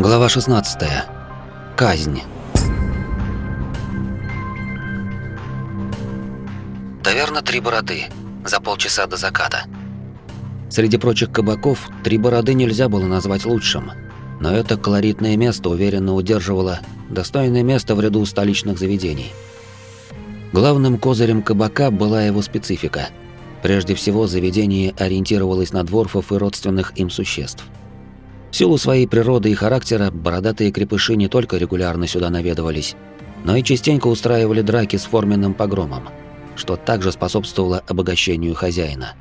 Глава 16. Казнь. Таверна «Три бороды». За полчаса до заката. Среди прочих кабаков «Три бороды» нельзя было назвать лучшим. Но это колоритное место уверенно удерживало достойное место в ряду столичных заведений. Главным козырем кабака была его специфика. Прежде всего, заведение ориентировалось на дворфов и родственных им существ – в силу своей природы и характера, бородатые крепыши не только регулярно сюда наведывались, но и частенько устраивали драки с форменным погромом, что также способствовало обогащению хозяина.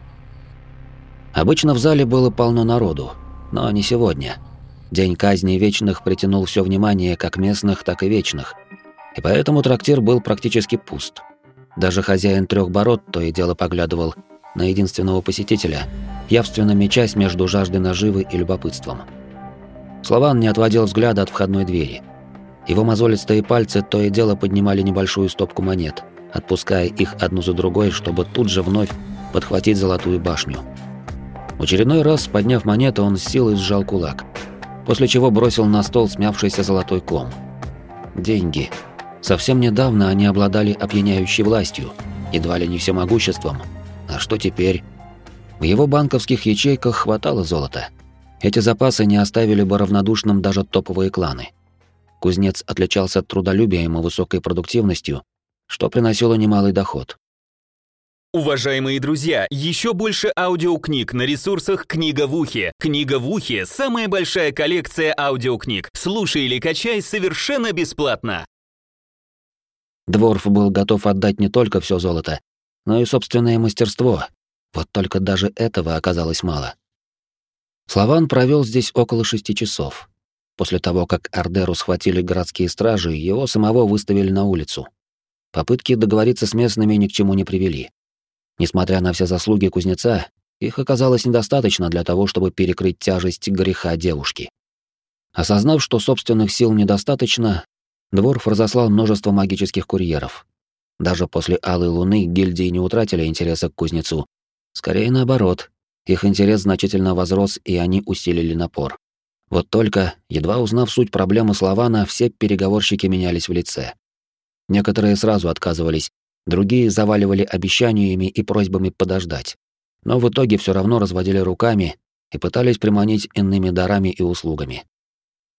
Обычно в зале было полно народу, но не сегодня. День казни вечных притянул все внимание как местных, так и вечных, и поэтому трактир был практически пуст. Даже хозяин трех бород то и дело поглядывал на единственного посетителя, явственно мечась между жаждой наживы и любопытством. Слован не отводил взгляда от входной двери. Его мозолистые пальцы то и дело поднимали небольшую стопку монет, отпуская их одну за другой, чтобы тут же вновь подхватить золотую башню. В очередной раз, подняв монету, он с силой сжал кулак, после чего бросил на стол смявшийся золотой ком. Деньги. Совсем недавно они обладали опьяняющей властью, едва ли не всемогуществом. А что теперь? В его банковских ячейках хватало золота – эти запасы не оставили бы равнодушным даже топовые кланы. Кузнец отличался трудолюбием и высокой продуктивностью, что приносило немалый доход. Уважаемые друзья, еще больше аудиокниг на ресурсах «Книга в ухе». «Книга в ухе» — самая большая коллекция аудиокниг. Слушай или качай совершенно бесплатно. Дворф был готов отдать не только все золото, но и собственное мастерство. Вот только даже этого оказалось мало. Славан провел здесь около шести часов. После того, как Ардеру схватили городские стражи, его самого выставили на улицу. Попытки договориться с местными ни к чему не привели. Несмотря на все заслуги кузнеца, их оказалось недостаточно для того, чтобы перекрыть тяжесть греха девушки. Осознав, что собственных сил недостаточно, Дворф разослал множество магических курьеров. Даже после Алой Луны гильдии не утратили интереса к кузнецу. Скорее наоборот, их интерес значительно возрос, и они усилили напор. Вот только, едва узнав суть проблемы Славана, все переговорщики менялись в лице. Некоторые сразу отказывались, другие заваливали обещаниями и просьбами подождать. Но в итоге все равно разводили руками и пытались приманить иными дарами и услугами.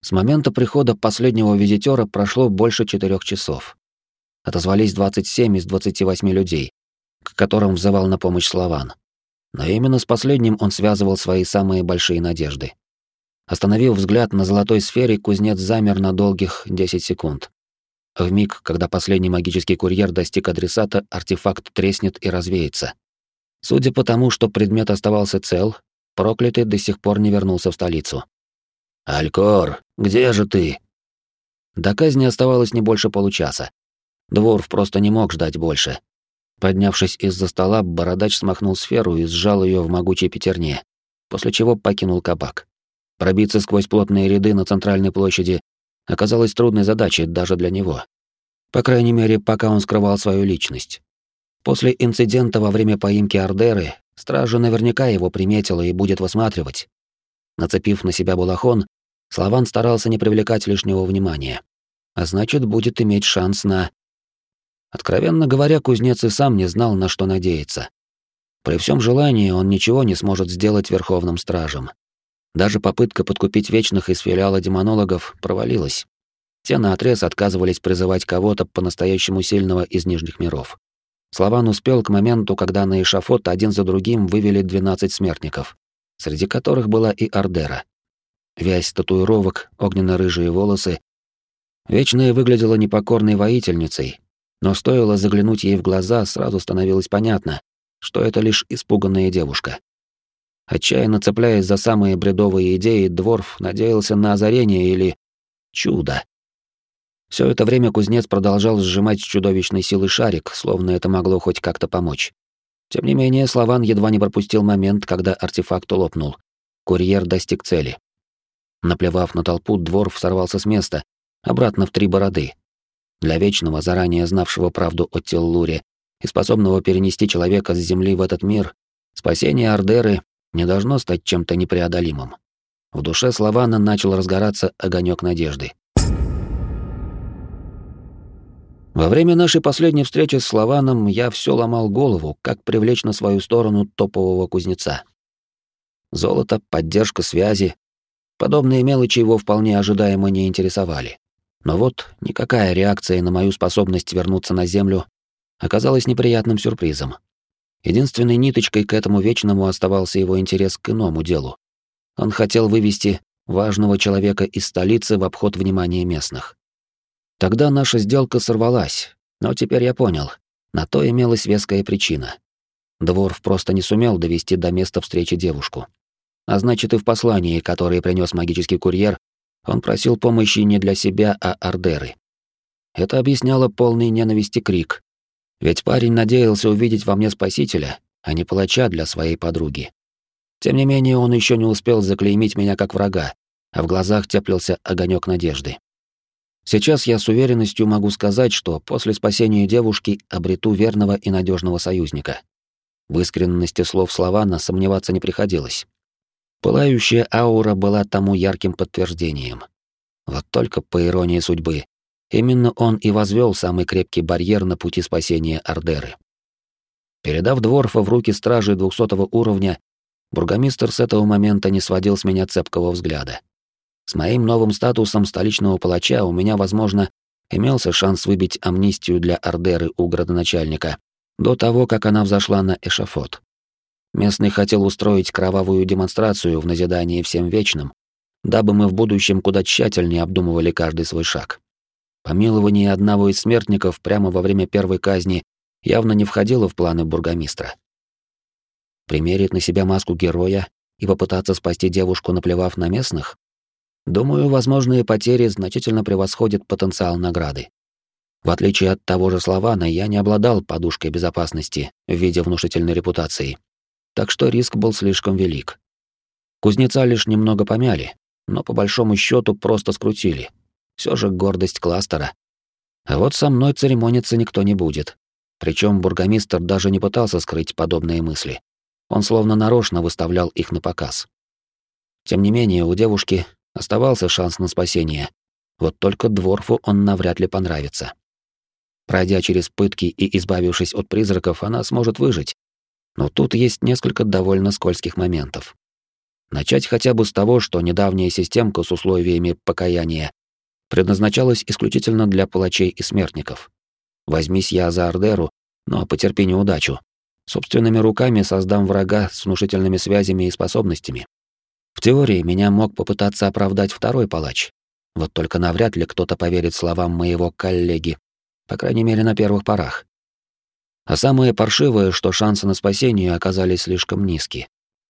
С момента прихода последнего визитера прошло больше четырех часов. Отозвались 27 из 28 людей, к которым взывал на помощь Славан. Но именно с последним он связывал свои самые большие надежды. Остановив взгляд на золотой сфере, кузнец замер на долгих 10 секунд. В миг, когда последний магический курьер достиг адресата, артефакт треснет и развеется. Судя по тому, что предмет оставался цел, проклятый до сих пор не вернулся в столицу. «Алькор, где же ты?» До казни оставалось не больше получаса. Дворф просто не мог ждать больше. Поднявшись из-за стола, бородач смахнул сферу и сжал ее в могучей пятерне, после чего покинул кабак. Пробиться сквозь плотные ряды на центральной площади оказалось трудной задачей даже для него. По крайней мере, пока он скрывал свою личность. После инцидента во время поимки Ардеры, стража наверняка его приметила и будет высматривать. Нацепив на себя балахон, Славан старался не привлекать лишнего внимания. А значит, будет иметь шанс на Откровенно говоря, кузнец и сам не знал, на что надеяться. При всем желании он ничего не сможет сделать верховным стражем. Даже попытка подкупить вечных из филиала демонологов провалилась. Те наотрез отказывались призывать кого-то по-настоящему сильного из нижних миров. Славан успел к моменту, когда на эшафот один за другим вывели 12 смертников, среди которых была и Ардера. Вязь татуировок, огненно-рыжие волосы. Вечная выглядела непокорной воительницей, но стоило заглянуть ей в глаза, сразу становилось понятно, что это лишь испуганная девушка. Отчаянно цепляясь за самые бредовые идеи, Дворф надеялся на озарение или чудо. Все это время кузнец продолжал сжимать с чудовищной силой шарик, словно это могло хоть как-то помочь. Тем не менее, Славан едва не пропустил момент, когда артефакт лопнул. Курьер достиг цели. Наплевав на толпу, Дворф сорвался с места, обратно в три бороды, для Вечного, заранее знавшего правду о Теллуре и способного перенести человека с Земли в этот мир, спасение Ардеры не должно стать чем-то непреодолимым. В душе Славана начал разгораться огонек надежды. Во время нашей последней встречи с Славаном я все ломал голову, как привлечь на свою сторону топового кузнеца. Золото, поддержка связи. Подобные мелочи его вполне ожидаемо не интересовали. Но вот никакая реакция на мою способность вернуться на Землю оказалась неприятным сюрпризом. Единственной ниточкой к этому вечному оставался его интерес к иному делу. Он хотел вывести важного человека из столицы в обход внимания местных. Тогда наша сделка сорвалась, но теперь я понял, на то имелась веская причина. Дворф просто не сумел довести до места встречи девушку. А значит, и в послании, которое принес магический курьер, он просил помощи не для себя, а Ардеры. Это объясняло полный ненависти крик. Ведь парень надеялся увидеть во мне спасителя, а не палача для своей подруги. Тем не менее, он еще не успел заклеймить меня как врага, а в глазах теплился огонек надежды. Сейчас я с уверенностью могу сказать, что после спасения девушки обрету верного и надежного союзника. В искренности слов Славана сомневаться не приходилось. Пылающая аура была тому ярким подтверждением. Вот только по иронии судьбы, именно он и возвел самый крепкий барьер на пути спасения Ордеры. Передав Дворфа в руки стражи двухсотого уровня, бургомистр с этого момента не сводил с меня цепкого взгляда. С моим новым статусом столичного палача у меня, возможно, имелся шанс выбить амнистию для Ордеры у градоначальника до того, как она взошла на эшафот. Местный хотел устроить кровавую демонстрацию в назидании всем вечным, дабы мы в будущем куда тщательнее обдумывали каждый свой шаг. Помилование одного из смертников прямо во время первой казни явно не входило в планы бургомистра. Примерить на себя маску героя и попытаться спасти девушку, наплевав на местных? Думаю, возможные потери значительно превосходят потенциал награды. В отличие от того же Славана, я не обладал подушкой безопасности в виде внушительной репутации, так что риск был слишком велик. Кузнеца лишь немного помяли, но по большому счету просто скрутили. Все же гордость кластера. А вот со мной церемониться никто не будет. Причем бургомистр даже не пытался скрыть подобные мысли. Он словно нарочно выставлял их на показ. Тем не менее, у девушки Оставался шанс на спасение. Вот только Дворфу он навряд ли понравится. Пройдя через пытки и избавившись от призраков, она сможет выжить. Но тут есть несколько довольно скользких моментов. Начать хотя бы с того, что недавняя системка с условиями покаяния предназначалась исключительно для палачей и смертников. Возьмись я за Ардеру, но потерпи неудачу. Собственными руками создам врага с внушительными связями и способностями. В теории меня мог попытаться оправдать второй палач. Вот только навряд ли кто-то поверит словам моего коллеги, по крайней мере, на первых порах. А самое паршивое, что шансы на спасение оказались слишком низкие.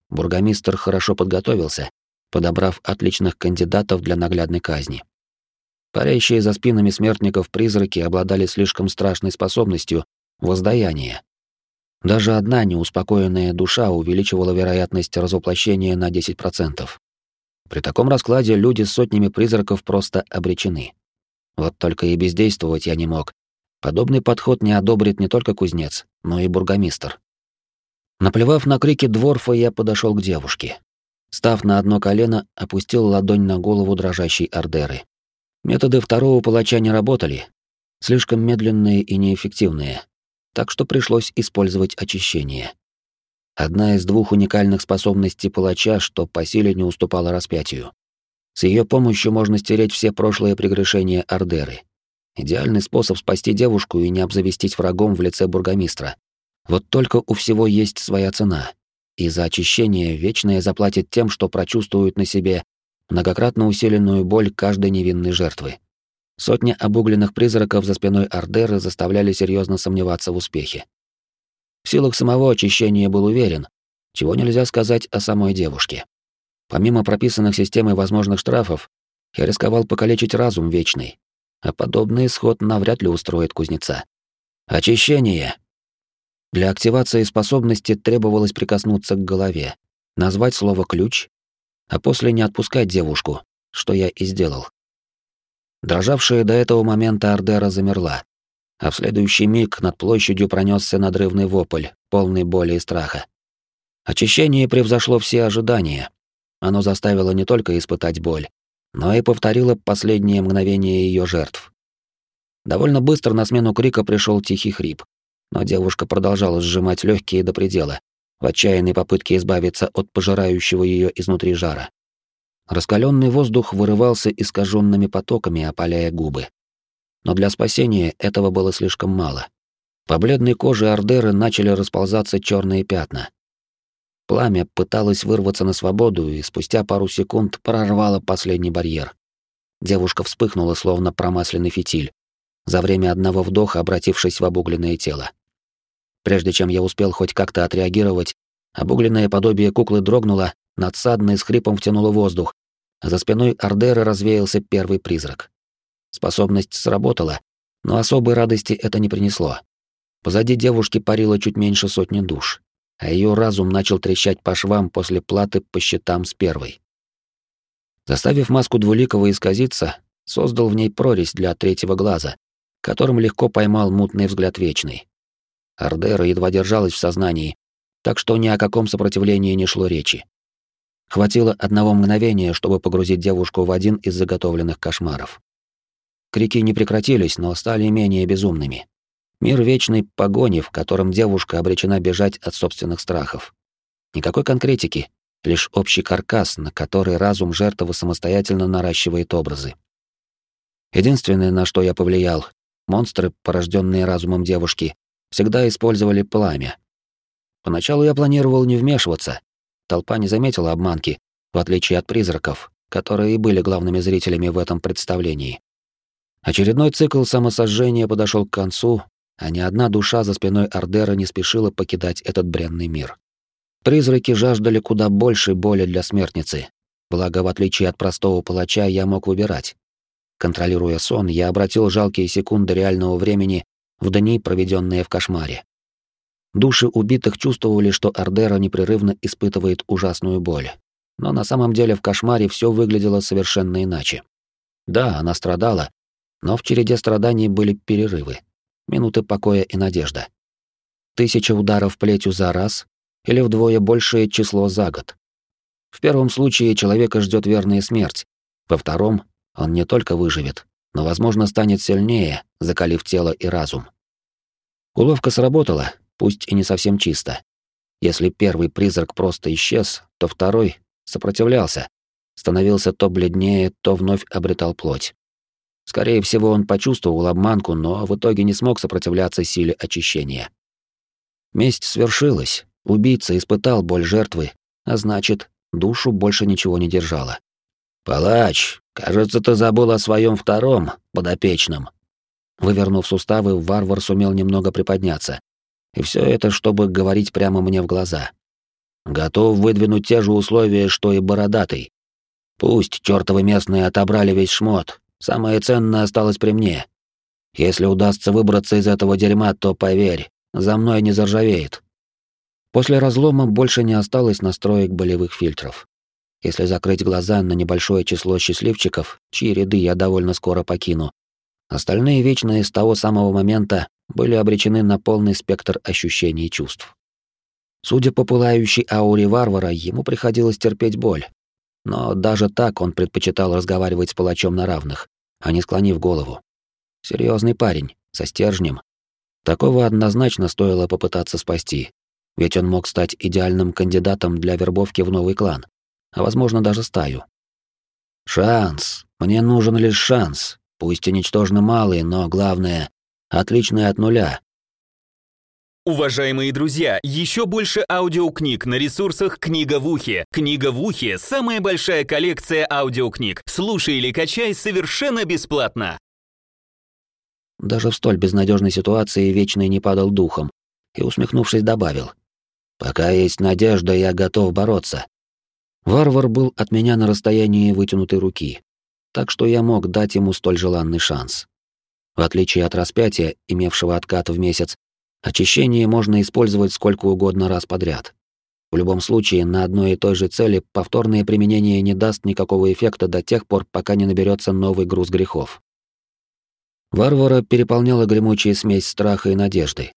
Бургомистр хорошо подготовился, подобрав отличных кандидатов для наглядной казни. Парящие за спинами смертников призраки обладали слишком страшной способностью воздаяния, даже одна неуспокоенная душа увеличивала вероятность развоплощения на 10%. При таком раскладе люди с сотнями призраков просто обречены. Вот только и бездействовать я не мог. Подобный подход не одобрит не только кузнец, но и бургомистр. Наплевав на крики дворфа, я подошел к девушке. Став на одно колено, опустил ладонь на голову дрожащей Ордеры. Методы второго палача не работали, слишком медленные и неэффективные так что пришлось использовать очищение. Одна из двух уникальных способностей палача, что по силе не уступала распятию. С ее помощью можно стереть все прошлые прегрешения Ордеры. Идеальный способ спасти девушку и не обзавестись врагом в лице бургомистра. Вот только у всего есть своя цена. И за очищение Вечное заплатит тем, что прочувствует на себе многократно усиленную боль каждой невинной жертвы. Сотни обугленных призраков за спиной Ардеры заставляли серьезно сомневаться в успехе. В силах самого очищения был уверен, чего нельзя сказать о самой девушке. Помимо прописанных системой возможных штрафов, я рисковал покалечить разум вечный, а подобный исход навряд ли устроит кузнеца. Очищение. Для активации способности требовалось прикоснуться к голове, назвать слово «ключ», а после не отпускать девушку, что я и сделал. Дрожавшая до этого момента Ардера замерла, а в следующий миг над площадью пронесся надрывный вопль, полный боли и страха. Очищение превзошло все ожидания. оно заставило не только испытать боль, но и повторило последние мгновения ее жертв. Довольно быстро на смену крика пришел тихий хрип, но девушка продолжала сжимать легкие до предела, в отчаянной попытке избавиться от пожирающего ее изнутри жара. Раскаленный воздух вырывался искаженными потоками, опаляя губы. Но для спасения этого было слишком мало. По бледной коже Ордеры начали расползаться черные пятна. Пламя пыталось вырваться на свободу и спустя пару секунд прорвало последний барьер. Девушка вспыхнула, словно промасленный фитиль, за время одного вдоха обратившись в обугленное тело. Прежде чем я успел хоть как-то отреагировать, обугленное подобие куклы дрогнуло, надсадно и с хрипом втянуло воздух, а за спиной Ордеры развеялся первый призрак. Способность сработала, но особой радости это не принесло. Позади девушки парило чуть меньше сотни душ, а ее разум начал трещать по швам после платы по счетам с первой. Заставив маску двуликого исказиться, создал в ней прорезь для третьего глаза, которым легко поймал мутный взгляд Вечный. Ардера едва держалась в сознании, так что ни о каком сопротивлении не шло речи. Хватило одного мгновения, чтобы погрузить девушку в один из заготовленных кошмаров. Крики не прекратились, но стали менее безумными. Мир вечной погони, в котором девушка обречена бежать от собственных страхов. Никакой конкретики, лишь общий каркас, на который разум жертвы самостоятельно наращивает образы. Единственное, на что я повлиял, монстры, порожденные разумом девушки, всегда использовали пламя. Поначалу я планировал не вмешиваться. Толпа не заметила обманки, в отличие от призраков, которые и были главными зрителями в этом представлении. Очередной цикл самосожжения подошел к концу, ни одна душа за спиной Ардера не спешила покидать этот бренный мир. Призраки жаждали куда больше боли для смертницы, благо, в отличие от простого палача, я мог выбирать. Контролируя сон, я обратил жалкие секунды реального времени в дни, проведенные в кошмаре. Души убитых чувствовали, что Ардера непрерывно испытывает ужасную боль. Но на самом деле в кошмаре все выглядело совершенно иначе. Да, она страдала, но в череде страданий были перерывы, минуты покоя и надежда. Тысяча ударов плетью за раз или вдвое большее число за год. В первом случае человека ждет верная смерть, во втором он не только выживет, но, возможно, станет сильнее, закалив тело и разум. Уловка сработала, пусть и не совсем чисто. Если первый призрак просто исчез, то второй сопротивлялся, становился то бледнее, то вновь обретал плоть. Скорее всего, он почувствовал обманку, но в итоге не смог сопротивляться силе очищения. Месть свершилась, убийца испытал боль жертвы, а значит, душу больше ничего не держало. «Палач, кажется, ты забыл о своем втором подопечном». Вывернув суставы, варвар сумел немного приподняться. И все это, чтобы говорить прямо мне в глаза. Готов выдвинуть те же условия, что и бородатый. Пусть чертовы местные отобрали весь шмот, самое ценное осталось при мне. Если удастся выбраться из этого дерьма, то поверь, за мной не заржавеет. После разлома больше не осталось настроек болевых фильтров. Если закрыть глаза на небольшое число счастливчиков, чьи ряды я довольно скоро покину, остальные вечные с того самого момента были обречены на полный спектр ощущений и чувств. Судя по пылающей ауре варвара, ему приходилось терпеть боль. Но даже так он предпочитал разговаривать с палачом на равных, а не склонив голову. Серьезный парень, со стержнем. Такого однозначно стоило попытаться спасти, ведь он мог стать идеальным кандидатом для вербовки в новый клан, а возможно даже стаю. Шанс. Мне нужен лишь шанс, пусть и ничтожно малый, но главное — отличный от нуля. Уважаемые друзья, еще больше аудиокниг на ресурсах «Книга в ухе». «Книга в ухе» — самая большая коллекция аудиокниг. Слушай или качай совершенно бесплатно. Даже в столь безнадежной ситуации Вечный не падал духом и, усмехнувшись, добавил. «Пока есть надежда, я готов бороться. Варвар был от меня на расстоянии вытянутой руки, так что я мог дать ему столь желанный шанс. В отличие от распятия, имевшего откат в месяц, очищение можно использовать сколько угодно раз подряд. В любом случае, на одной и той же цели повторное применение не даст никакого эффекта до тех пор, пока не наберется новый груз грехов. Варвара переполняла гремучая смесь страха и надежды.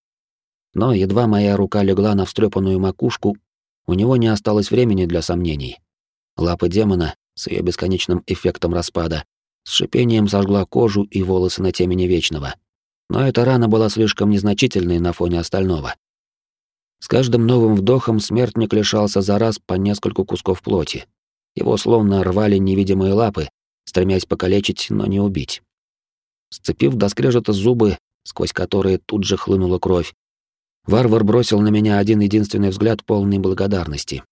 Но едва моя рука легла на встрепанную макушку, у него не осталось времени для сомнений. Лапа демона с ее бесконечным эффектом распада с шипением сожгла кожу и волосы на темени Вечного. Но эта рана была слишком незначительной на фоне остального. С каждым новым вдохом смертник лишался за раз по нескольку кусков плоти. Его словно рвали невидимые лапы, стремясь покалечить, но не убить. Сцепив до скрежета зубы, сквозь которые тут же хлынула кровь, варвар бросил на меня один единственный взгляд полной благодарности,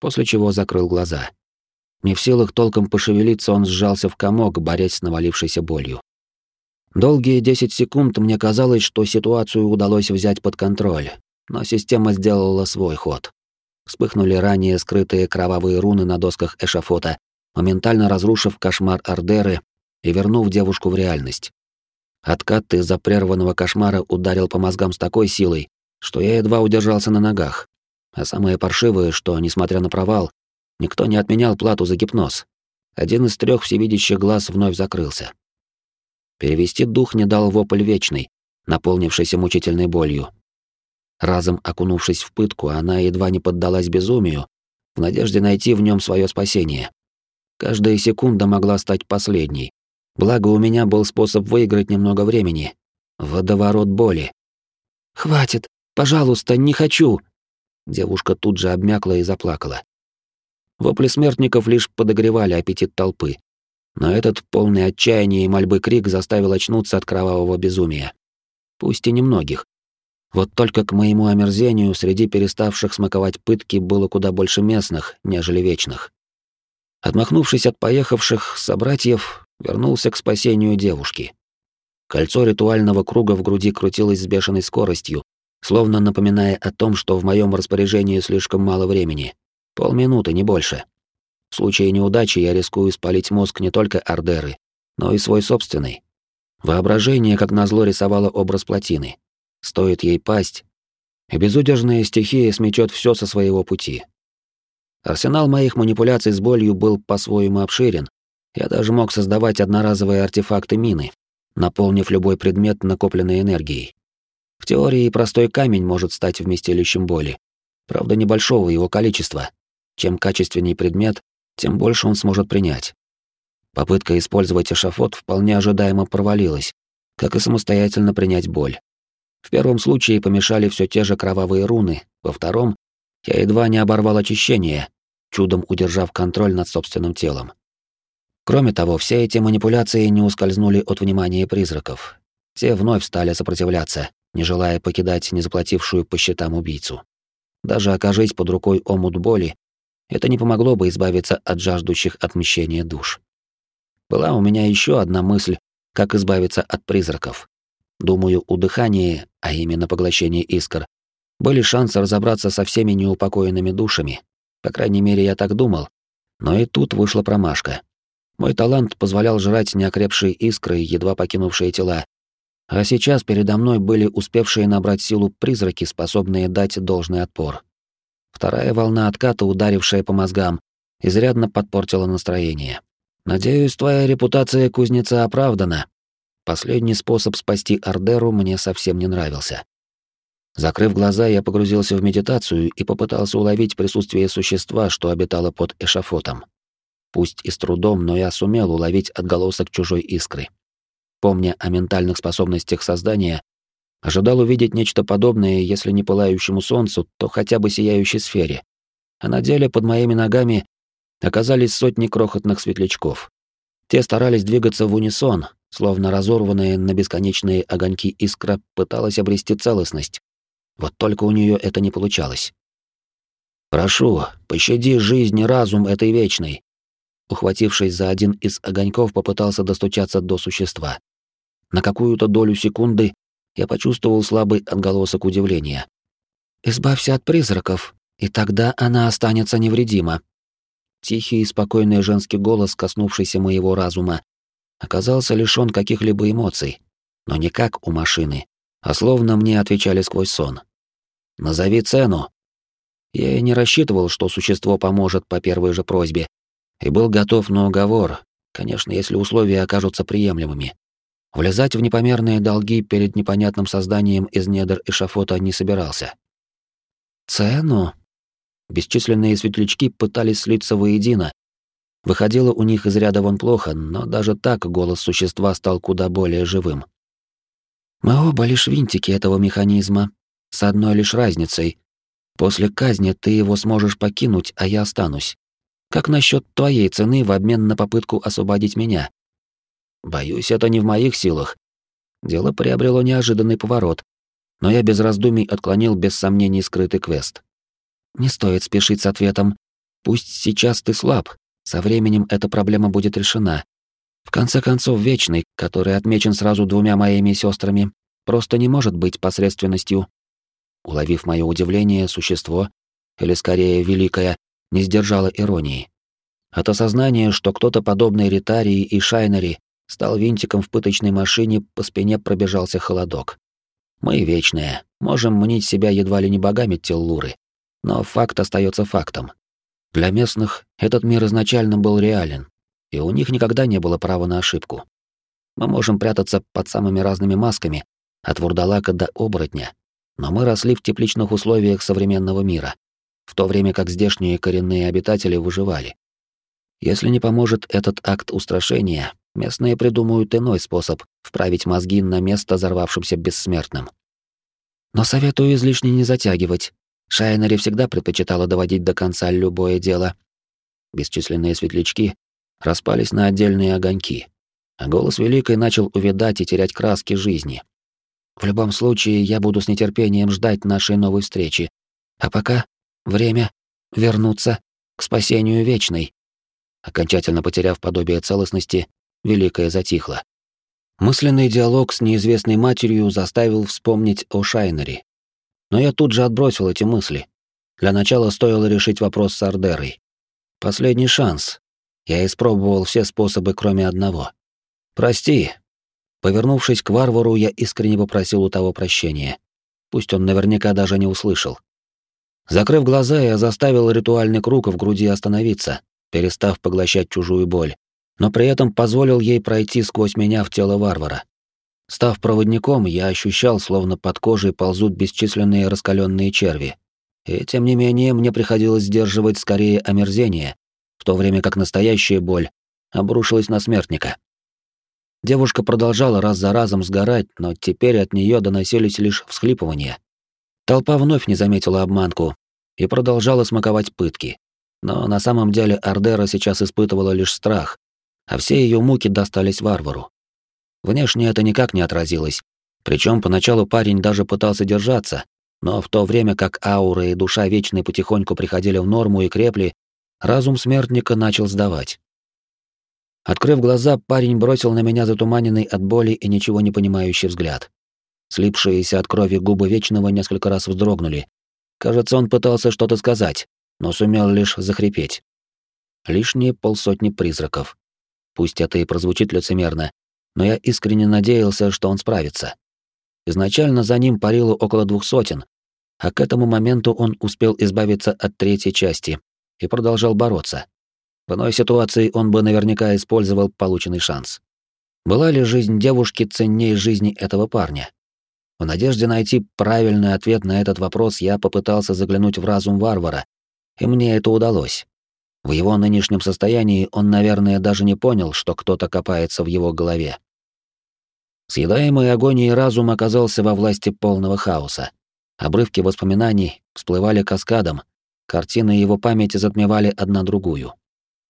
после чего закрыл глаза. Не в силах толком пошевелиться, он сжался в комок, борясь с навалившейся болью. Долгие 10 секунд мне казалось, что ситуацию удалось взять под контроль, но система сделала свой ход. Вспыхнули ранее скрытые кровавые руны на досках эшафота, моментально разрушив кошмар Ардеры и вернув девушку в реальность. Откат из-за прерванного кошмара ударил по мозгам с такой силой, что я едва удержался на ногах. А самое паршивое, что, несмотря на провал, Никто не отменял плату за гипноз. Один из трех всевидящих глаз вновь закрылся. Перевести дух не дал вопль вечный, наполнившийся мучительной болью. Разом окунувшись в пытку, она едва не поддалась безумию, в надежде найти в нем свое спасение. Каждая секунда могла стать последней. Благо у меня был способ выиграть немного времени. Водоворот боли. «Хватит! Пожалуйста, не хочу!» Девушка тут же обмякла и заплакала. Вопли смертников лишь подогревали аппетит толпы. Но этот полный отчаяния и мольбы крик заставил очнуться от кровавого безумия. Пусть и немногих. Вот только к моему омерзению среди переставших смаковать пытки было куда больше местных, нежели вечных. Отмахнувшись от поехавших собратьев, вернулся к спасению девушки. Кольцо ритуального круга в груди крутилось с бешеной скоростью, словно напоминая о том, что в моем распоряжении слишком мало времени. Полминуты, не больше. В случае неудачи я рискую спалить мозг не только Ардеры, но и свой собственный. Воображение, как назло, рисовало образ плотины. Стоит ей пасть, и безудержная стихия сметет все со своего пути. Арсенал моих манипуляций с болью был по-своему обширен. Я даже мог создавать одноразовые артефакты мины, наполнив любой предмет накопленной энергией. В теории простой камень может стать вместилищем боли. Правда, небольшого его количества, чем качественней предмет, тем больше он сможет принять. Попытка использовать эшафот вполне ожидаемо провалилась, как и самостоятельно принять боль. В первом случае помешали все те же кровавые руны, во втором я едва не оборвал очищение, чудом удержав контроль над собственным телом. Кроме того, все эти манипуляции не ускользнули от внимания призраков. Те вновь стали сопротивляться, не желая покидать незаплатившую по счетам убийцу. Даже окажись под рукой омут боли, это не помогло бы избавиться от жаждущих отмщения душ. Была у меня еще одна мысль, как избавиться от призраков. Думаю, у дыхания, а именно поглощения искр, были шансы разобраться со всеми неупокоенными душами. По крайней мере, я так думал. Но и тут вышла промашка. Мой талант позволял жрать неокрепшие искры, едва покинувшие тела. А сейчас передо мной были успевшие набрать силу призраки, способные дать должный отпор. Вторая волна отката, ударившая по мозгам, изрядно подпортила настроение. Надеюсь, твоя репутация кузнеца оправдана. Последний способ спасти Ардеру мне совсем не нравился. Закрыв глаза, я погрузился в медитацию и попытался уловить присутствие существа, что обитало под эшафотом. Пусть и с трудом, но я сумел уловить отголосок чужой искры. Помня о ментальных способностях создания, Ожидал увидеть нечто подобное, если не пылающему солнцу, то хотя бы сияющей сфере. А на деле под моими ногами оказались сотни крохотных светлячков. Те старались двигаться в унисон, словно разорванная на бесконечные огоньки искра пыталась обрести целостность. Вот только у нее это не получалось. «Прошу, пощади жизнь и разум этой вечной», ухватившись за один из огоньков, попытался достучаться до существа. На какую-то долю секунды я почувствовал слабый отголосок удивления. «Избавься от призраков, и тогда она останется невредима». Тихий и спокойный женский голос, коснувшийся моего разума, оказался лишён каких-либо эмоций, но не как у машины, а словно мне отвечали сквозь сон. «Назови цену». Я и не рассчитывал, что существо поможет по первой же просьбе, и был готов на уговор, конечно, если условия окажутся приемлемыми. Влезать в непомерные долги перед непонятным созданием из недр эшафота не собирался. Цену? Бесчисленные светлячки пытались слиться воедино, Выходило у них из ряда вон плохо, но даже так голос существа стал куда более живым. Мы оба лишь винтики этого механизма, с одной лишь разницей. После казни ты его сможешь покинуть, а я останусь. Как насчет твоей цены в обмен на попытку освободить меня? Боюсь, это не в моих силах. Дело приобрело неожиданный поворот, но я без раздумий отклонил без сомнений скрытый квест. Не стоит спешить с ответом. Пусть сейчас ты слаб, со временем эта проблема будет решена. В конце концов, Вечный, который отмечен сразу двумя моими сестрами, просто не может быть посредственностью. Уловив мое удивление, существо, или скорее великое, не сдержало иронии. От осознания, что кто-то подобный Ритарии и Шайнери стал винтиком в пыточной машине, по спине пробежался холодок. Мы вечные, можем мнить себя едва ли не богами Теллуры, но факт остается фактом. Для местных этот мир изначально был реален, и у них никогда не было права на ошибку. Мы можем прятаться под самыми разными масками, от вурдалака до оборотня, но мы росли в тепличных условиях современного мира, в то время как здешние коренные обитатели выживали. Если не поможет этот акт устрашения, местные придумают иной способ вправить мозги на место взорвавшимся бессмертным. Но советую излишне не затягивать, Шайнери всегда предпочитала доводить до конца любое дело. Бесчисленные светлячки распались на отдельные огоньки, а голос Великой начал увядать и терять краски жизни. В любом случае, я буду с нетерпением ждать нашей новой встречи. А пока время вернуться к спасению вечной. Окончательно потеряв подобие целостности, Великая затихла. Мысленный диалог с неизвестной матерью заставил вспомнить о Шайнере, но я тут же отбросил эти мысли. Для начала стоило решить вопрос с Ардерой. Последний шанс. Я испробовал все способы, кроме одного. «Прости». Повернувшись к варвару, я искренне попросил у того прощения. Пусть он наверняка даже не услышал. Закрыв глаза, я заставил ритуальный круг в груди остановиться, перестав поглощать чужую боль, но при этом позволил ей пройти сквозь меня в тело варвара. Став проводником, я ощущал, словно под кожей ползут бесчисленные раскаленные черви. И тем не менее, мне приходилось сдерживать скорее омерзение, в то время как настоящая боль обрушилась на смертника. Девушка продолжала раз за разом сгорать, но теперь от нее доносились лишь всхлипывания. Толпа вновь не заметила обманку и продолжала смаковать пытки. Но на самом деле Ардера сейчас испытывала лишь страх, а все ее муки достались варвару. Внешне это никак не отразилось. Причем поначалу парень даже пытался держаться, но в то время как аура и душа вечной потихоньку приходили в норму и крепли, разум смертника начал сдавать. Открыв глаза, парень бросил на меня затуманенный от боли и ничего не понимающий взгляд. Слипшиеся от крови губы Вечного несколько раз вздрогнули. Кажется, он пытался что-то сказать, но сумел лишь захрипеть. Лишние полсотни призраков. Пусть это и прозвучит лицемерно, но я искренне надеялся, что он справится. Изначально за ним парило около двух сотен, а к этому моменту он успел избавиться от третьей части и продолжал бороться. В иной ситуации он бы наверняка использовал полученный шанс. Была ли жизнь девушки ценнее жизни этого парня? В надежде найти правильный ответ на этот вопрос я попытался заглянуть в разум варвара, и мне это удалось. В его нынешнем состоянии он, наверное, даже не понял, что кто-то копается в его голове. Съедаемый агонией разум оказался во власти полного хаоса. Обрывки воспоминаний всплывали каскадом, картины его памяти затмевали одна другую.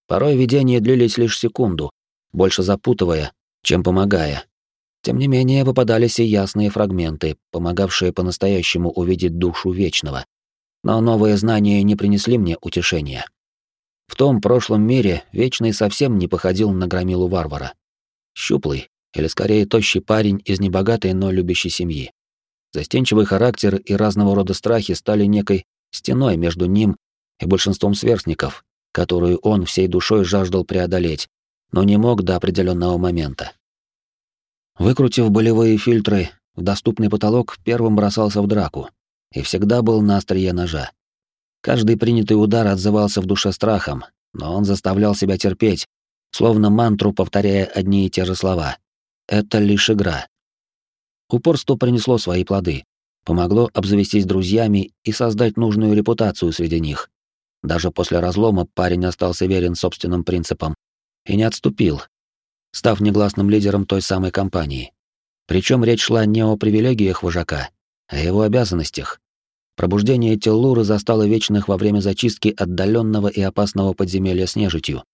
Порой видения длились лишь секунду, больше запутывая, чем помогая. Тем не менее, попадались и ясные фрагменты, помогавшие по-настоящему увидеть душу Вечного. Но новые знания не принесли мне утешения. В том прошлом мире Вечный совсем не походил на громилу варвара. Щуплый, или скорее тощий парень из небогатой, но любящей семьи. Застенчивый характер и разного рода страхи стали некой стеной между ним и большинством сверстников, которую он всей душой жаждал преодолеть, но не мог до определенного момента. Выкрутив болевые фильтры, в доступный потолок первым бросался в драку и всегда был на острие ножа. Каждый принятый удар отзывался в душе страхом, но он заставлял себя терпеть, словно мантру повторяя одни и те же слова. Это лишь игра. Упорство принесло свои плоды, помогло обзавестись друзьями и создать нужную репутацию среди них. Даже после разлома парень остался верен собственным принципам и не отступил, став негласным лидером той самой компании. Причем речь шла не о привилегиях вожака, а о его обязанностях. Пробуждение Теллуры застало вечных во время зачистки отдаленного и опасного подземелья с нежитью.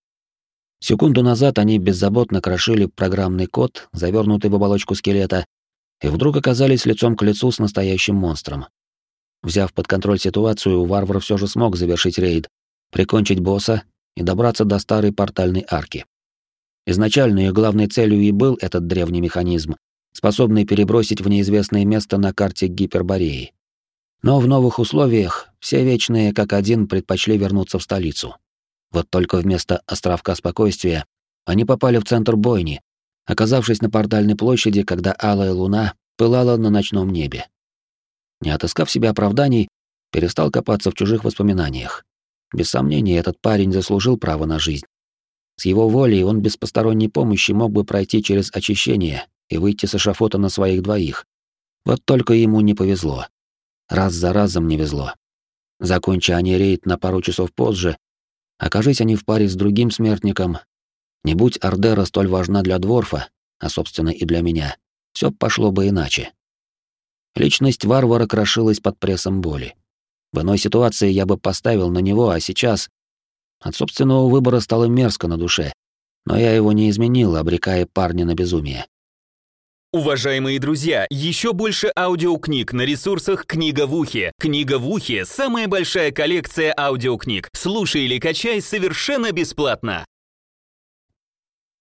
Секунду назад они беззаботно крошили программный код, завернутый в оболочку скелета, и вдруг оказались лицом к лицу с настоящим монстром. Взяв под контроль ситуацию, варвар все же смог завершить рейд, прикончить босса и добраться до старой портальной арки. Изначально ее главной целью и был этот древний механизм, способный перебросить в неизвестное место на карте Гипербореи. Но в новых условиях все вечные как один предпочли вернуться в столицу. Вот только вместо островка спокойствия они попали в центр бойни, оказавшись на портальной площади, когда алая луна пылала на ночном небе. Не отыскав себе оправданий, перестал копаться в чужих воспоминаниях. Без сомнения, этот парень заслужил право на жизнь. С его волей он без посторонней помощи мог бы пройти через очищение и выйти с эшафота на своих двоих. Вот только ему не повезло. Раз за разом не везло. Закончи они рейд на пару часов позже, окажись они в паре с другим смертником, не будь Ардера столь важна для Дворфа, а собственно и для меня, все пошло бы иначе. Личность варвара крошилась под прессом боли. В иной ситуации я бы поставил на него, а сейчас... От собственного выбора стало мерзко на душе, но я его не изменил, обрекая парня на безумие. Уважаемые друзья, еще больше аудиокниг на ресурсах «Книга в ухе». «Книга в ухе» — самая большая коллекция аудиокниг. Слушай или качай совершенно бесплатно.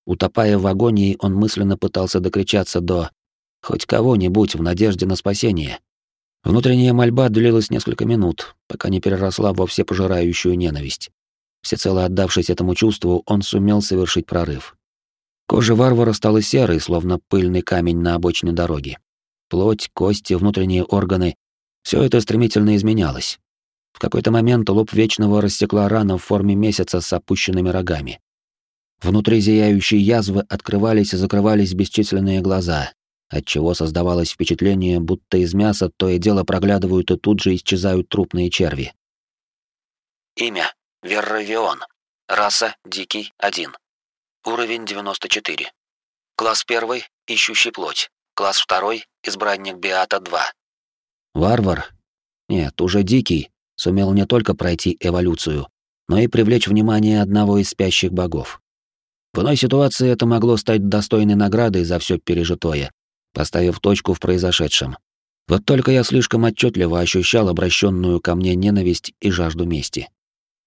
Утопая в агонии, он мысленно пытался докричаться до хоть кого-нибудь в надежде на спасение. Внутренняя мольба длилась несколько минут, пока не переросла во всепожирающую ненависть. Всецело отдавшись этому чувству, он сумел совершить прорыв. Кожа варвара стала серой, словно пыльный камень на обочине дороги. Плоть, кости, внутренние органы — все это стремительно изменялось. В какой-то момент лоб Вечного рассекла рана в форме месяца с опущенными рогами. Внутри зияющей язвы открывались и закрывались бесчисленные глаза, отчего создавалось впечатление, будто из мяса то и дело проглядывают и тут же исчезают трупные черви. Имя — Верравион. Раса — Дикий, 1. Уровень 94. Класс 1 — Ищущий плоть. Класс 2 — Избранник Биата, 2. Варвар? Нет, уже Дикий сумел не только пройти эволюцию, но и привлечь внимание одного из спящих богов. В иной ситуации это могло стать достойной наградой за все пережитое, поставив точку в произошедшем. Вот только я слишком отчетливо ощущал обращенную ко мне ненависть и жажду мести.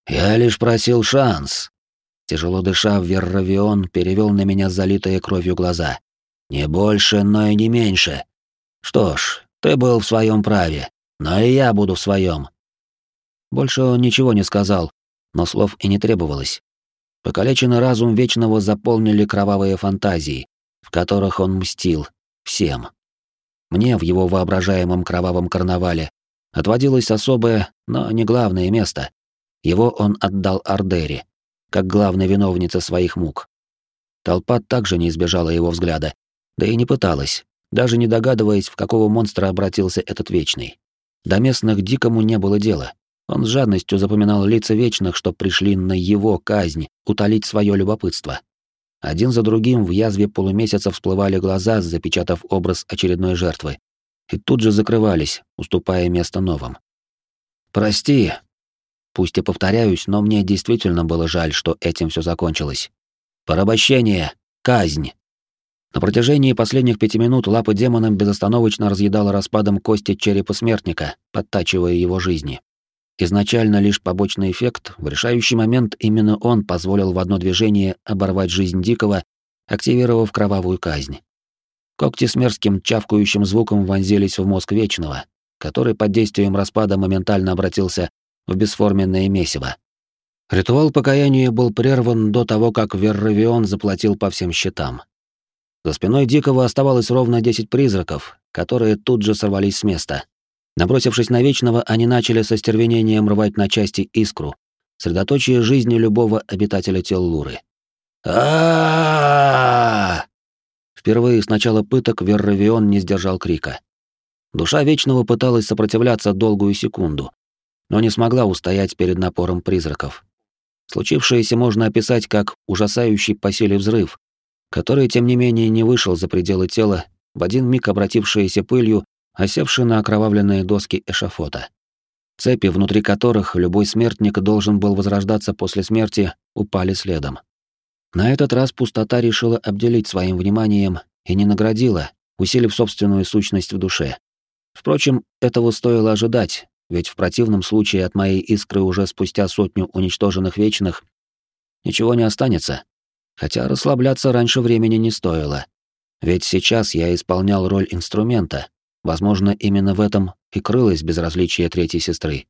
«Я лишь просил шанс», Тяжело дыша, Верравион перевел на меня залитые кровью глаза. «Не больше, но и не меньше. Что ж, ты был в своем праве, но и я буду в своем. Больше он ничего не сказал, но слов и не требовалось. Покалеченный разум Вечного заполнили кровавые фантазии, в которых он мстил всем. Мне в его воображаемом кровавом карнавале отводилось особое, но не главное место. Его он отдал Ардере, как главной виновнице своих мук. Толпа также не избежала его взгляда, да и не пыталась, даже не догадываясь, в какого монстра обратился этот Вечный. До местных дикому не было дела. Он с жадностью запоминал лица вечных, что пришли на его казнь, утолить свое любопытство. Один за другим в язве полумесяца всплывали глаза, запечатав образ очередной жертвы, и тут же закрывались, уступая место новым. «Прости», Пусть и повторяюсь, но мне действительно было жаль, что этим все закончилось. Порабощение, казнь. На протяжении последних пяти минут лапа демона безостановочно разъедала распадом кости черепа смертника, подтачивая его жизни. Изначально лишь побочный эффект, в решающий момент именно он позволил в одно движение оборвать жизнь Дикого, активировав кровавую казнь. Когти с мерзким чавкающим звуком вонзились в мозг Вечного, который под действием распада моментально обратился в бесформенное месиво. Ритуал покаяния был прерван до того, как Верравион заплатил по всем счетам. За спиной Дикого оставалось ровно 10 призраков, которые тут же сорвались с места. Набросившись на Вечного, они начали со стервенением рвать на части искру, средоточие жизни любого обитателя Теллуры. а Впервые с начала пыток Верравион не сдержал крика. Душа Вечного пыталась сопротивляться долгую секунду, но не смогла устоять перед напором призраков. Случившееся можно описать как ужасающий по силе взрыв, который, тем не менее, не вышел за пределы тела, в один миг обратившееся пылью, осевший на окровавленные доски эшафота. Цепи, внутри которых любой смертник должен был возрождаться после смерти, упали следом. На этот раз пустота решила обделить своим вниманием и не наградила, усилив собственную сущность в душе. Впрочем, этого стоило ожидать, ведь в противном случае от моей искры уже спустя сотню уничтоженных вечных ничего не останется. Хотя расслабляться раньше времени не стоило. Ведь сейчас я исполнял роль инструмента. Возможно, именно в этом и крылось безразличие третьей сестры.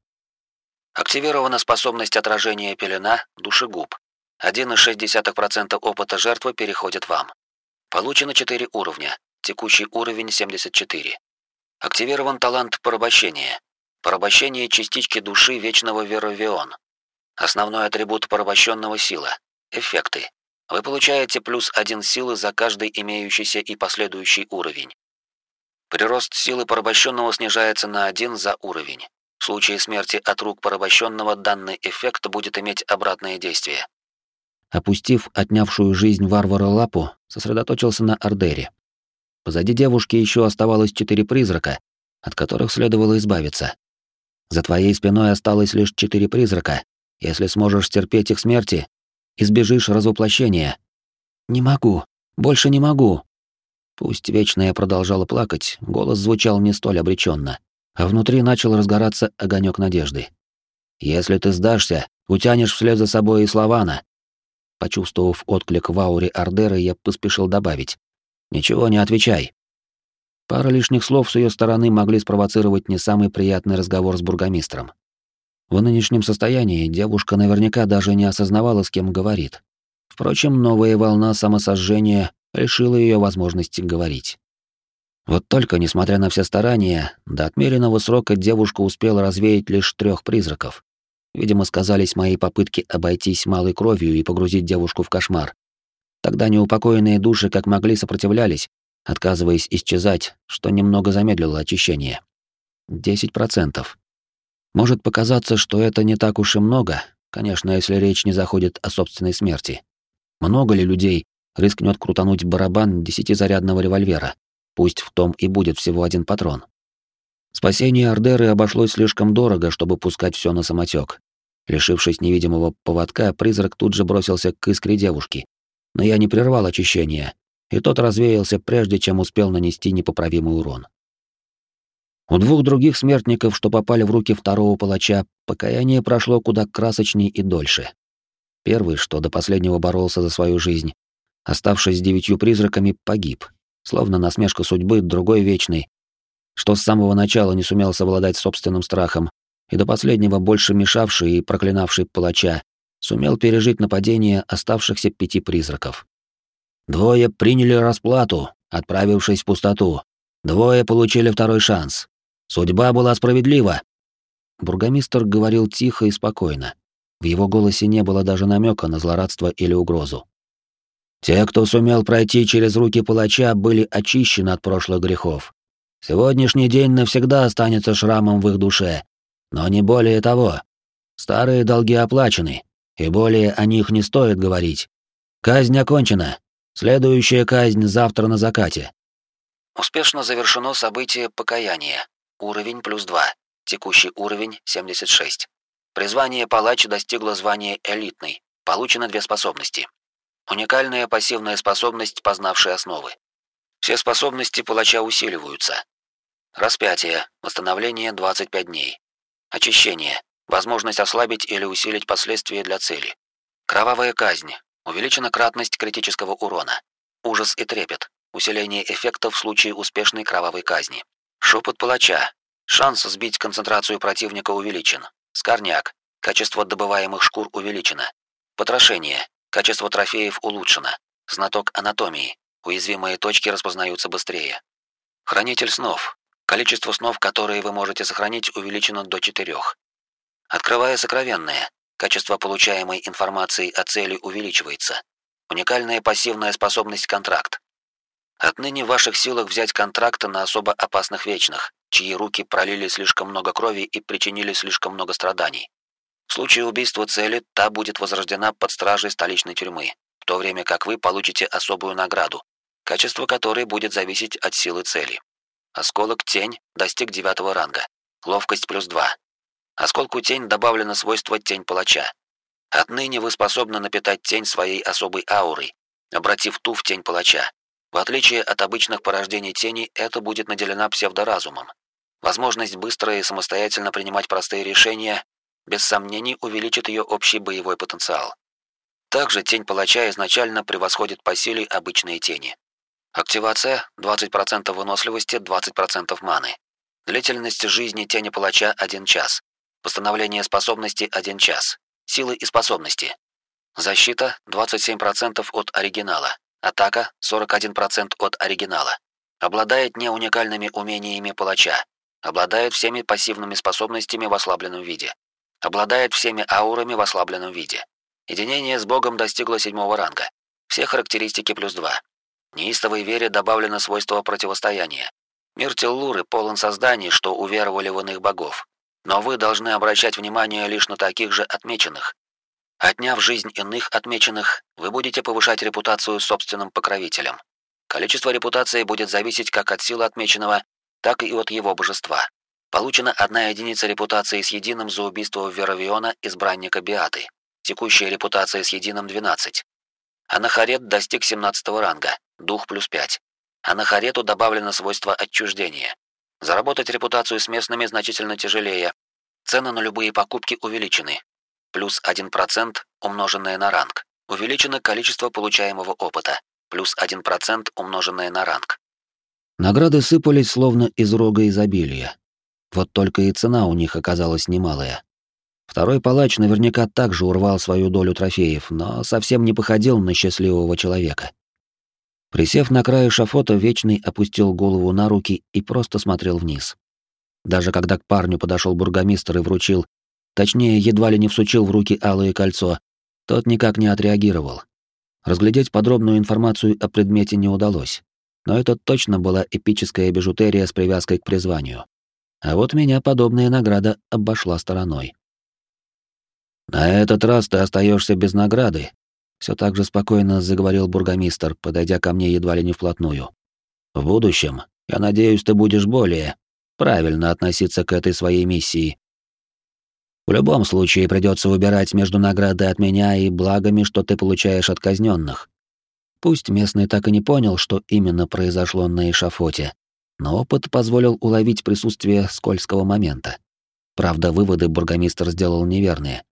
Активирована способность отражения пелена душегуб. 1,6% опыта жертвы переходит вам. Получено 4 уровня. Текущий уровень 74. Активирован талант порабощения. Порабощение частички души вечного Веровион. Основной атрибут порабощенного сила. Эффекты. Вы получаете плюс один силы за каждый имеющийся и последующий уровень. Прирост силы порабощенного снижается на один за уровень. В случае смерти от рук порабощенного данный эффект будет иметь обратное действие. Опустив отнявшую жизнь варвара лапу, сосредоточился на Ардере. Позади девушки еще оставалось четыре призрака, от которых следовало избавиться. За твоей спиной осталось лишь четыре призрака. Если сможешь терпеть их смерти, избежишь развоплощения. Не могу, больше не могу. Пусть Вечная продолжала плакать, голос звучал не столь обреченно, а внутри начал разгораться огонек надежды. Если ты сдашься, утянешь вслед за собой и Славана. Почувствовав отклик в ауре Ардеры, я поспешил добавить: "Ничего не отвечай. Пара лишних слов с ее стороны могли спровоцировать не самый приятный разговор с бургомистром. В нынешнем состоянии девушка наверняка даже не осознавала, с кем говорит. Впрочем, новая волна самосожжения лишила ее возможности говорить. Вот только, несмотря на все старания, до отмеренного срока девушка успела развеять лишь трех призраков. Видимо, сказались мои попытки обойтись малой кровью и погрузить девушку в кошмар. Тогда неупокоенные души как могли сопротивлялись, отказываясь исчезать, что немного замедлило очищение. 10%. Может показаться, что это не так уж и много, конечно, если речь не заходит о собственной смерти. Много ли людей рискнет крутануть барабан десятизарядного револьвера? Пусть в том и будет всего один патрон. Спасение Ордеры обошлось слишком дорого, чтобы пускать все на самотек. Лишившись невидимого поводка, призрак тут же бросился к искре девушки. Но я не прервал очищение, и тот развеялся прежде, чем успел нанести непоправимый урон. У двух других смертников, что попали в руки второго палача, покаяние прошло куда красочней и дольше. Первый, что до последнего боролся за свою жизнь, оставшись с девятью призраками, погиб, словно насмешка судьбы, другой вечный, что с самого начала не сумел совладать собственным страхом, и до последнего больше мешавший и проклинавший палача, сумел пережить нападение оставшихся пяти призраков. Двое приняли расплату, отправившись в пустоту. Двое получили второй шанс. Судьба была справедлива. Бургомистр говорил тихо и спокойно. В его голосе не было даже намека на злорадство или угрозу. Те, кто сумел пройти через руки палача, были очищены от прошлых грехов. Сегодняшний день навсегда останется шрамом в их душе, но не более того. Старые долги оплачены, и более о них не стоит говорить. Казнь окончена. Следующая казнь завтра на закате. Успешно завершено событие покаяния. Уровень плюс 2. Текущий уровень 76. Призвание палач достигло звания элитный. Получено две способности. Уникальная пассивная способность, познавшая основы. Все способности палача усиливаются. Распятие. Восстановление 25 дней. Очищение. Возможность ослабить или усилить последствия для цели. Кровавая казнь. Увеличена кратность критического урона. Ужас и трепет. Усиление эффектов в случае успешной кровавой казни. Шепот палача. Шанс сбить концентрацию противника увеличен. Скорняк. Качество добываемых шкур увеличено. Потрошение. Качество трофеев улучшено. Знаток анатомии. Уязвимые точки распознаются быстрее. Хранитель снов. Количество снов, которые вы можете сохранить, увеличено до четырех. Открывая сокровенное. Качество получаемой информации о цели увеличивается. Уникальная пассивная способность контракт. Отныне в ваших силах взять контракты на особо опасных вечных, чьи руки пролили слишком много крови и причинили слишком много страданий. В случае убийства цели та будет возрождена под стражей столичной тюрьмы, в то время как вы получите особую награду, качество которой будет зависеть от силы цели. Осколок тень достиг девятого ранга. Ловкость плюс два. Осколку тень добавлено свойство тень палача. Отныне вы способны напитать тень своей особой аурой, обратив ту в тень палача. В отличие от обычных порождений тени, это будет наделена псевдоразумом. Возможность быстро и самостоятельно принимать простые решения без сомнений увеличит ее общий боевой потенциал. Также тень палача изначально превосходит по силе обычные тени. Активация 20% выносливости, 20% маны. Длительность жизни тени палача 1 час. Восстановление способности 1 час. Силы и способности. Защита 27% от оригинала. Атака 41% от оригинала. Обладает неуникальными умениями палача. Обладает всеми пассивными способностями в ослабленном виде. Обладает всеми аурами в ослабленном виде. Единение с Богом достигло седьмого ранга. Все характеристики плюс 2. Неистовой вере добавлено свойство противостояния. Мир Теллуры полон созданий, что уверовали в иных богов. Но вы должны обращать внимание лишь на таких же отмеченных. Отняв жизнь иных отмеченных, вы будете повышать репутацию собственным покровителем. Количество репутации будет зависеть как от силы отмеченного, так и от его божества. Получена одна единица репутации с единым за убийство Веровиона, избранника Биаты. Текущая репутация с единым 12. Анахарет достиг 17 ранга, дух плюс 5. Анахарету добавлено свойство отчуждения. Заработать репутацию с местными значительно тяжелее. Цены на любые покупки увеличены. Плюс 1% умноженное на ранг. Увеличено количество получаемого опыта. Плюс 1% умноженное на ранг. Награды сыпались словно из рога изобилия. Вот только и цена у них оказалась немалая. Второй палач наверняка также урвал свою долю трофеев, но совсем не походил на счастливого человека. Присев на край шафота, Вечный опустил голову на руки и просто смотрел вниз. Даже когда к парню подошел бургомистр и вручил, точнее, едва ли не всучил в руки алое кольцо, тот никак не отреагировал. Разглядеть подробную информацию о предмете не удалось, но это точно была эпическая бижутерия с привязкой к призванию. А вот меня подобная награда обошла стороной. «На этот раз ты остаешься без награды», — все так же спокойно заговорил бургомистр, подойдя ко мне едва ли не вплотную. «В будущем, я надеюсь, ты будешь более правильно относиться к этой своей миссии. В любом случае придется выбирать между наградой от меня и благами, что ты получаешь от казненных. Пусть местный так и не понял, что именно произошло на эшафоте, но опыт позволил уловить присутствие скользкого момента. Правда, выводы бургомистр сделал неверные.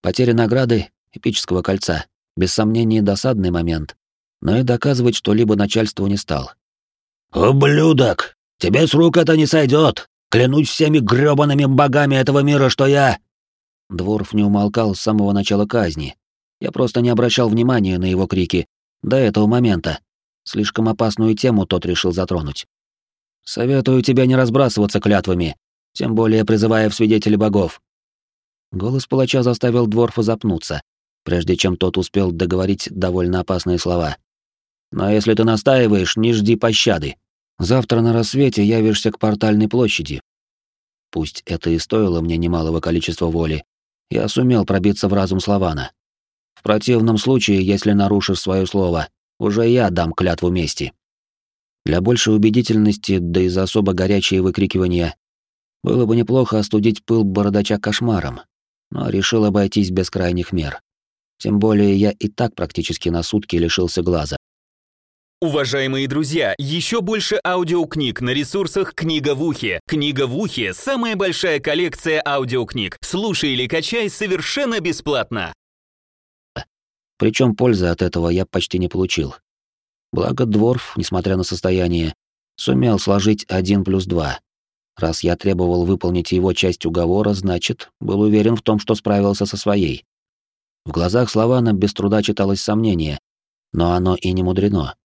Потеря награды, эпического кольца, без сомнения досадный момент, но и доказывать что-либо начальству не стал. «Ублюдок! Тебе с рук это не сойдет! Клянусь всеми грёбаными богами этого мира, что я...» Дворф не умолкал с самого начала казни. Я просто не обращал внимания на его крики до этого момента. Слишком опасную тему тот решил затронуть. Советую тебе не разбрасываться клятвами, тем более призывая в свидетели богов. Голос палача заставил Дворфа запнуться, прежде чем тот успел договорить довольно опасные слова. Но если ты настаиваешь, не жди пощады. Завтра на рассвете явишься к портальной площади. Пусть это и стоило мне немалого количества воли, я сумел пробиться в разум Славана. В противном случае, если нарушишь свое слово, уже я дам клятву мести. Для большей убедительности, да и за особо горячие выкрикивания, было бы неплохо остудить пыл бородача кошмаром, но решил обойтись без крайних мер. Тем более я и так практически на сутки лишился глаза. Уважаемые друзья, еще больше аудиокниг на ресурсах «Книга в ухе». «Книга в ухе» — самая большая коллекция аудиокниг. Слушай или качай совершенно бесплатно. Причем пользы от этого я почти не получил. Благо Дворф, несмотря на состояние, сумел сложить один плюс два. Раз я требовал выполнить его часть уговора, значит, был уверен в том, что справился со своей. В глазах Славана без труда читалось сомнение, но оно и не мудрено.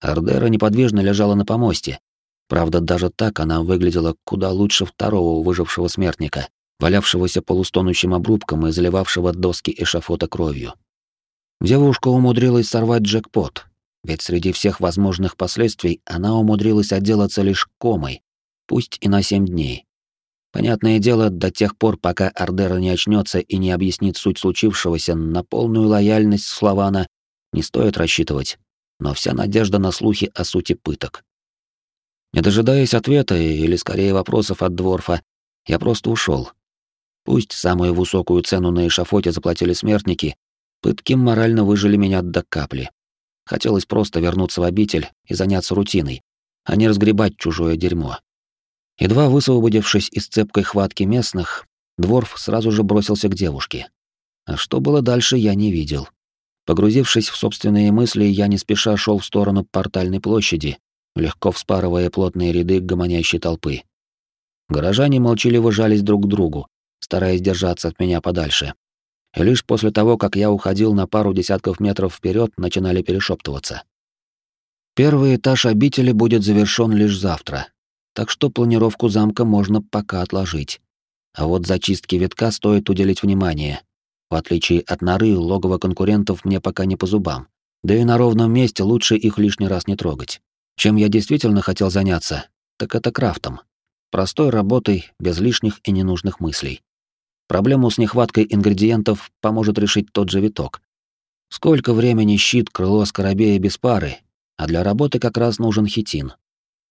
Ардера неподвижно лежала на помосте. Правда, даже так она выглядела куда лучше второго выжившего смертника, валявшегося полустонущим обрубком и заливавшего доски эшафота кровью. Девушка умудрилась сорвать джекпот, ведь среди всех возможных последствий она умудрилась отделаться лишь комой, пусть и на семь дней. Понятное дело, до тех пор, пока Ардера не очнется и не объяснит суть случившегося, на полную лояльность Славана не стоит рассчитывать, но вся надежда на слухи о сути пыток. Не дожидаясь ответа или скорее вопросов от Дворфа, я просто ушел. Пусть самую высокую цену на эшафоте заплатили смертники, пытки морально выжили меня до капли. Хотелось просто вернуться в обитель и заняться рутиной, а не разгребать чужое дерьмо. Едва высвободившись из цепкой хватки местных, Дворф сразу же бросился к девушке. А что было дальше, я не видел. Погрузившись в собственные мысли, я не спеша шел в сторону портальной площади, легко вспарывая плотные ряды гомонящей толпы. Горожане молчаливо жались друг к другу, стараясь держаться от меня подальше. И лишь после того, как я уходил на пару десятков метров вперед, начинали перешептываться. Первый этаж обители будет завершен лишь завтра, так что планировку замка можно пока отложить. А вот зачистке витка стоит уделить внимание. В отличие от норы, логово конкурентов мне пока не по зубам. Да и на ровном месте лучше их лишний раз не трогать. Чем я действительно хотел заняться, так это крафтом. Простой работой, без лишних и ненужных мыслей. Проблему с нехваткой ингредиентов поможет решить тот же виток. Сколько времени щит, крыло, скоробея без пары, а для работы как раз нужен хитин.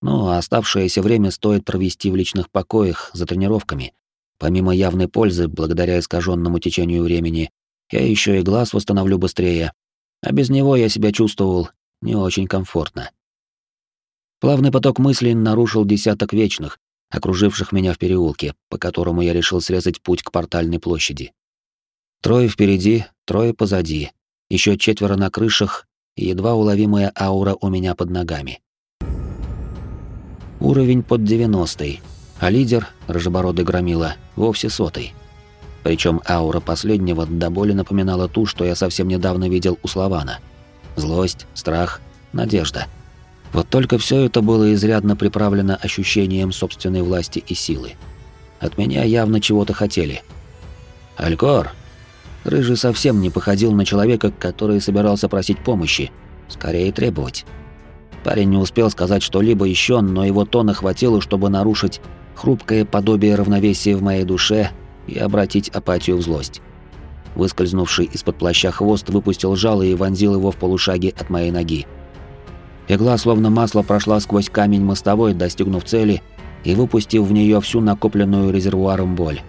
Ну, а оставшееся время стоит провести в личных покоях за тренировками. Помимо явной пользы, благодаря искаженному течению времени, я еще и глаз восстановлю быстрее, а без него я себя чувствовал не очень комфортно. Плавный поток мыслей нарушил десяток вечных, окруживших меня в переулке, по которому я решил срезать путь к портальной площади. Трое впереди, трое позади, еще четверо на крышах и едва уловимая аура у меня под ногами. Уровень под 90 а лидер, рыжебородый громила, вовсе сотый. Причем аура последнего до боли напоминала ту, что я совсем недавно видел у Славана. Злость, страх, надежда — вот только все это было изрядно приправлено ощущением собственной власти и силы. От меня явно чего-то хотели. Алькор. Рыжий совсем не походил на человека, который собирался просить помощи, скорее требовать. Парень не успел сказать что-либо еще, но его тона хватило, чтобы нарушить хрупкое подобие равновесия в моей душе и обратить апатию в злость. Выскользнувший из-под плаща хвост выпустил жало и вонзил его в полушаге от моей ноги. Игла словно масло прошла сквозь камень мостовой, достигнув цели и выпустив в нее всю накопленную резервуаром боль.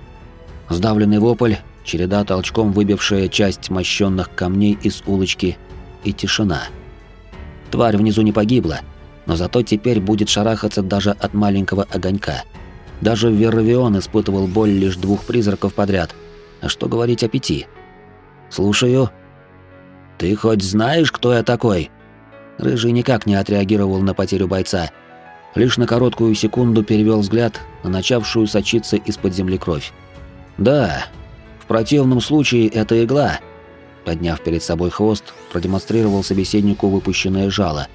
Сдавленный вопль, череда толчком выбившая часть мощенных камней из улочки и тишина. Тварь внизу не погибла, но зато теперь будет шарахаться даже от маленького огонька. Даже Веровион испытывал боль лишь двух призраков подряд. А что говорить о пяти? «Слушаю». «Ты хоть знаешь, кто я такой?» Рыжий никак не отреагировал на потерю бойца. Лишь на короткую секунду перевел взгляд на начавшую сочиться из-под земли кровь. «Да, в противном случае это игла», подняв перед собой хвост, продемонстрировал собеседнику выпущенное жало,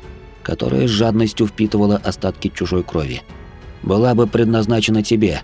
которое с жадностью впитывало остатки чужой крови. «Была бы предназначена тебе»,